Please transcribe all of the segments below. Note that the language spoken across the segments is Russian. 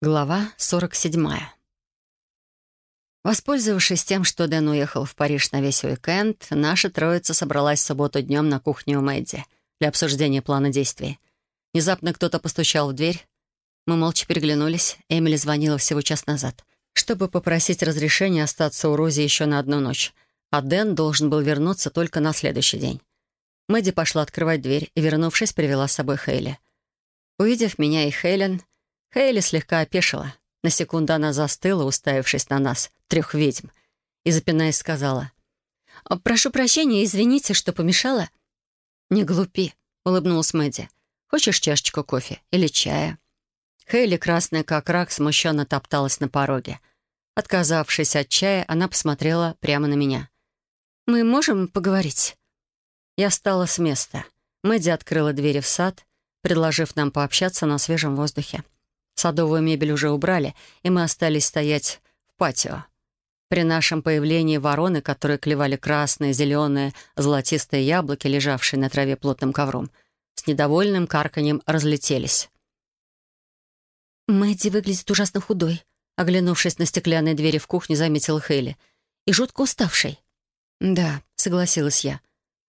Глава 47. Воспользовавшись тем, что Дэн уехал в Париж на весь уикенд, наша троица собралась в субботу днем на кухню у Мэдди для обсуждения плана действий. Внезапно кто-то постучал в дверь. Мы молча переглянулись. Эмили звонила всего час назад, чтобы попросить разрешения остаться у Рози еще на одну ночь, а Дэн должен был вернуться только на следующий день. Мэдди пошла открывать дверь и, вернувшись, привела с собой Хейли. Увидев меня и Хейлен, Хейли слегка опешила. На секунду она застыла, уставившись на нас, трех ведьм, и, запинаясь, сказала. «Прошу прощения, извините, что помешала». «Не глупи», — улыбнулась Мэдди. «Хочешь чашечку кофе или чая?» Хейли, красная как рак, смущенно топталась на пороге. Отказавшись от чая, она посмотрела прямо на меня. «Мы можем поговорить?» Я встала с места. Мэдди открыла двери в сад, предложив нам пообщаться на свежем воздухе. Садовую мебель уже убрали, и мы остались стоять в патио. При нашем появлении вороны, которые клевали красные, зеленые, золотистые яблоки, лежавшие на траве плотным ковром, с недовольным карканьем разлетелись. «Мэдди выглядит ужасно худой», — оглянувшись на стеклянные двери в кухне, заметила Хейли. «И жутко уставшей». «Да», — согласилась я.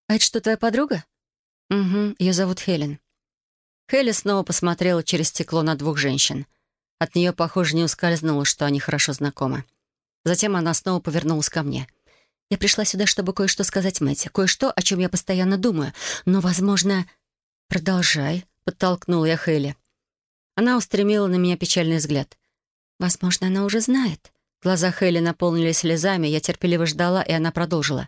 «А это что, твоя подруга?» «Угу, ее зовут Хелен». Хелли снова посмотрела через стекло на двух женщин. От нее, похоже, не ускользнуло, что они хорошо знакомы. Затем она снова повернулась ко мне. «Я пришла сюда, чтобы кое-что сказать Мэтти. Кое-что, о чем я постоянно думаю. Но, возможно...» «Продолжай», — подтолкнула я Хелли. Она устремила на меня печальный взгляд. «Возможно, она уже знает». Глаза Хелли наполнились слезами, я терпеливо ждала, и она продолжила.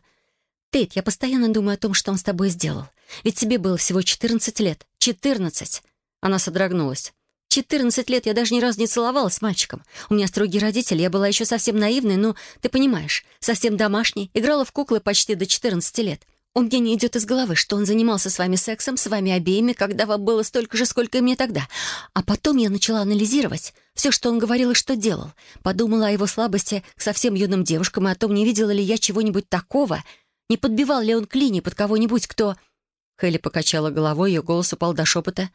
«Тейт, я постоянно думаю о том, что он с тобой сделал. Ведь тебе было всего 14 лет. 14!» Она содрогнулась. 14 лет я даже ни разу не целовалась с мальчиком. У меня строгие родители, я была еще совсем наивной, ну, ты понимаешь, совсем домашней, играла в куклы почти до 14 лет. У меня не идет из головы, что он занимался с вами сексом, с вами обеими, когда вам было столько же, сколько и мне тогда. А потом я начала анализировать все, что он говорил и что делал. Подумала о его слабости к совсем юным девушкам и о том, не видела ли я чего-нибудь такого, не подбивал ли он клини под кого-нибудь, кто... Хелли покачала головой, ее голос упал до шепота.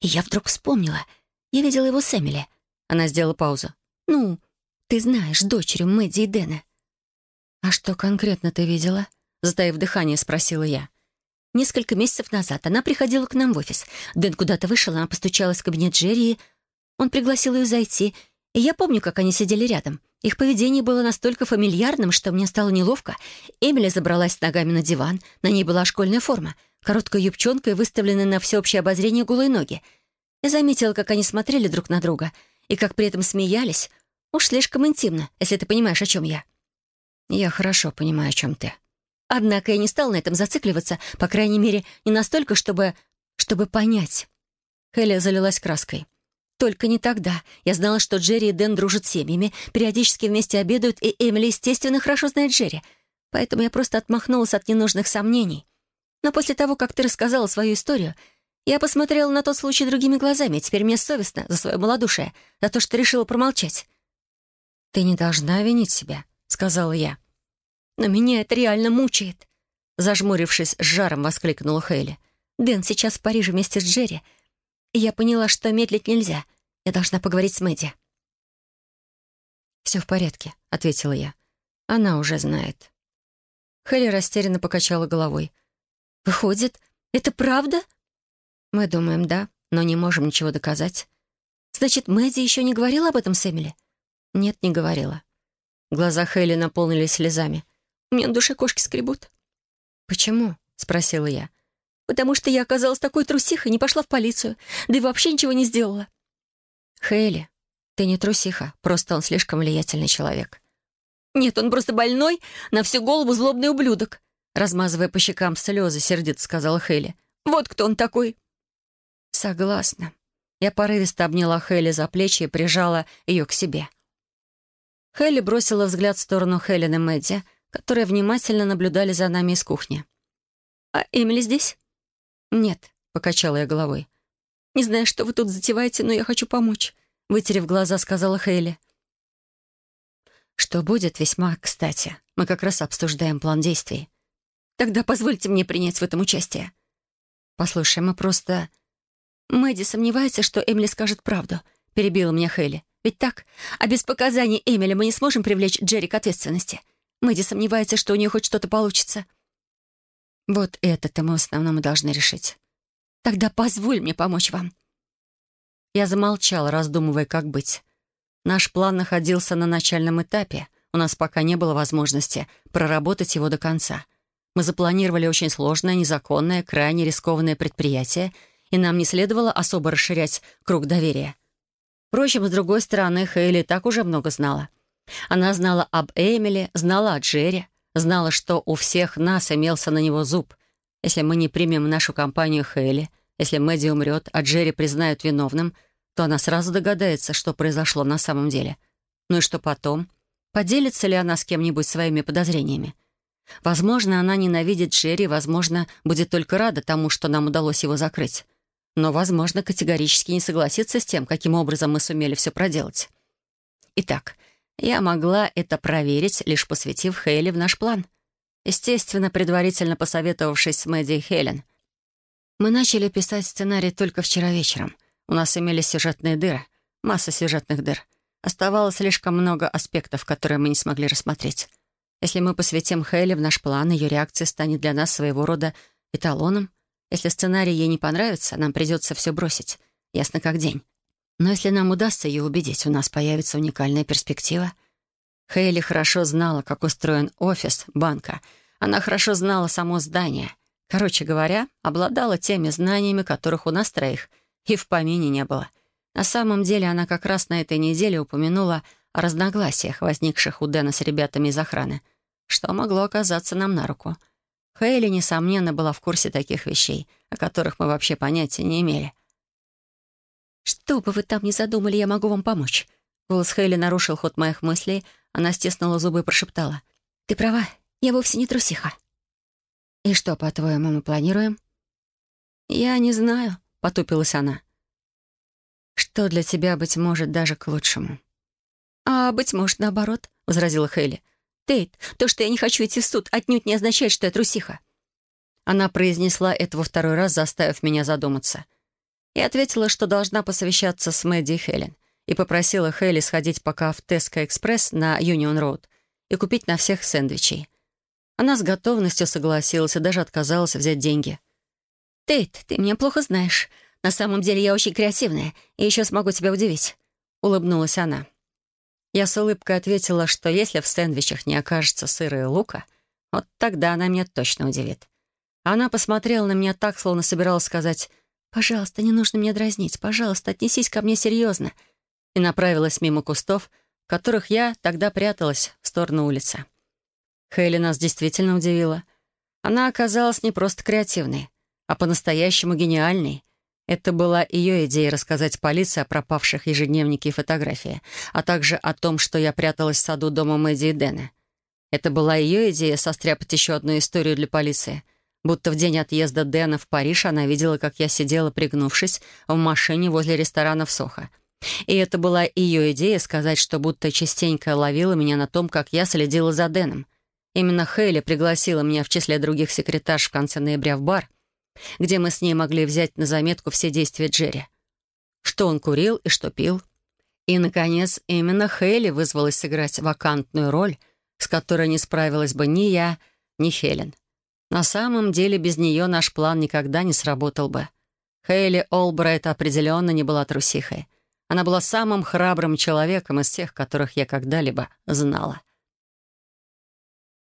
И я вдруг вспомнила. Я видела его с Эмили. Она сделала паузу. «Ну, ты знаешь, дочерью Мэдди и Дэна». «А что конкретно ты видела?» Затаив дыхание, спросила я. Несколько месяцев назад она приходила к нам в офис. Дэн куда-то вышел, она постучалась в кабинет Джерри, он пригласил ее зайти. И я помню, как они сидели рядом. Их поведение было настолько фамильярным, что мне стало неловко. Эмили забралась ногами на диван, на ней была школьная форма, короткая юбчонка и выставленные на всеобщее обозрение голые ноги. Я заметила, как они смотрели друг на друга, и как при этом смеялись. Уж слишком интимно, если ты понимаешь, о чем я. Я хорошо понимаю, о чем ты. Однако я не стала на этом зацикливаться, по крайней мере, не настолько, чтобы... чтобы понять. Хелли залилась краской. Только не тогда. Я знала, что Джерри и Дэн дружат семьями, периодически вместе обедают, и Эмили, естественно, хорошо знает Джерри. Поэтому я просто отмахнулась от ненужных сомнений. Но после того, как ты рассказала свою историю, я посмотрела на тот случай другими глазами, и теперь мне совестно за свое малодушие, за то, что решила промолчать. «Ты не должна винить себя», — сказала я. «Но меня это реально мучает», — зажмурившись, с жаром воскликнула Хейли. «Дэн сейчас в Париже вместе с Джерри, и я поняла, что медлить нельзя. Я должна поговорить с Мэдди. «Все в порядке», — ответила я. «Она уже знает». Хелли растерянно покачала головой. «Выходит, это правда?» «Мы думаем, да, но не можем ничего доказать». «Значит, Мэдди еще не говорила об этом с Эмили?» «Нет, не говорила». Глаза Хелли наполнились слезами. «У меня на душе кошки скребут». «Почему?» — спросила я потому что я оказалась такой трусихой, не пошла в полицию, да и вообще ничего не сделала». «Хейли, ты не трусиха, просто он слишком влиятельный человек». «Нет, он просто больной, на всю голову злобный ублюдок», размазывая по щекам слезы, сердито сказала Хейли. «Вот кто он такой». «Согласна». Я порывисто обняла Хейли за плечи и прижала ее к себе. Хейли бросила взгляд в сторону Хелен и Мэдди, которые внимательно наблюдали за нами из кухни. «А Эмили здесь?» «Нет», — покачала я головой. «Не знаю, что вы тут затеваете, но я хочу помочь», — вытерев глаза, сказала Хейли. «Что будет весьма кстати. Мы как раз обсуждаем план действий». «Тогда позвольте мне принять в этом участие». «Послушай, мы просто...» «Мэдди сомневается, что Эмили скажет правду», — перебила меня Хейли. Ведь так? А без показаний Эмили мы не сможем привлечь Джерри к ответственности. Мэдди сомневается, что у нее хоть что-то получится. Вот это-то мы в основном и должны решить. Тогда позволь мне помочь вам. Я замолчала, раздумывая, как быть. Наш план находился на начальном этапе. У нас пока не было возможности проработать его до конца. Мы запланировали очень сложное, незаконное, крайне рискованное предприятие, и нам не следовало особо расширять круг доверия. Впрочем, с другой стороны, Хейли так уже много знала. Она знала об Эмиле, знала о Джерри, знала, что у всех нас имелся на него зуб. Если мы не примем нашу компанию Хейли, если Мэдди умрет, а Джерри признают виновным, то она сразу догадается, что произошло на самом деле. Ну и что потом? Поделится ли она с кем-нибудь своими подозрениями? Возможно, она ненавидит Джерри, возможно, будет только рада тому, что нам удалось его закрыть но, возможно, категорически не согласиться с тем, каким образом мы сумели все проделать. Итак, я могла это проверить, лишь посвятив Хейли в наш план. Естественно, предварительно посоветовавшись с Мэдди и Хелен. Мы начали писать сценарий только вчера вечером. У нас имелись сюжетные дыры, масса сюжетных дыр. Оставалось слишком много аспектов, которые мы не смогли рассмотреть. Если мы посвятим Хейли в наш план, ее реакция станет для нас своего рода эталоном, если сценарий ей не понравится, нам придется все бросить. Ясно как день. Но если нам удастся ее убедить, у нас появится уникальная перспектива. Хейли хорошо знала, как устроен офис банка. Она хорошо знала само здание. Короче говоря, обладала теми знаниями, которых у нас троих и в помине не было. На самом деле она как раз на этой неделе упомянула разногласиях, возникших у Дэна с ребятами из охраны, что могло оказаться нам на руку — Хейли, несомненно, была в курсе таких вещей, о которых мы вообще понятия не имели. «Что бы вы там ни задумали, я могу вам помочь». Голос Хейли нарушил ход моих мыслей. Она стиснула зубы и прошептала. «Ты права, я вовсе не трусиха». «И что, по-твоему, мы планируем?» «Я не знаю», — потупилась она. «Что для тебя, быть может, даже к лучшему?» «А, быть может, наоборот», — возразила Хейли. Тейт, то, что я не хочу идти в суд, отнюдь не означает, что я трусиха». Она произнесла это во второй раз, заставив меня задуматься. И ответила, что должна посовещаться с Мэдди и Хелен, и попросила Хейли сходить пока в Теско Экспресс на Юнион Роуд и купить на всех сэндвичей. Она с готовностью согласилась и даже отказалась взять деньги. «Тейт, ты меня плохо знаешь. На самом деле я очень креативная и еще смогу тебя удивить», — улыбнулась она. Я с улыбкой ответила, что если в сэндвичах не окажется сыра и лука, вот тогда она меня точно удивит. Она посмотрела на меня так, словно собиралась сказать «Пожалуйста, не нужно меня дразнить, пожалуйста, отнесись ко мне серьезно», и направилась мимо кустов, в которых я тогда пряталась в сторону улицы. Хейли нас действительно удивила. Она оказалась не просто креативной, а по-настоящему гениальной, это была ее идея рассказать полиции о пропавших ежедневнике и фотографии, а также о том, что я пряталась в саду дома Мэдди и Дэна. Это была ее идея состряпать еще одну историю для полиции. Будто в день отъезда Дэна в Париж она видела, как я сидела, пригнувшись, в машине возле ресторана в Сохо. И это была ее идея сказать, что будто частенько ловила меня на том, как я следила за Дэном. Именно Хейли пригласила меня в числе других секретарш в конце ноября в бар — где мы с ней могли взять на заметку все действия Джерри. Что он курил и что пил. И, наконец, именно Хейли вызвалась сыграть вакантную роль, с которой не справилась бы ни я, ни Хелен. На самом деле, без нее наш план никогда не сработал бы. Хейли Олбрайт определенно не была трусихой. Она была самым храбрым человеком из всех, которых я когда-либо знала.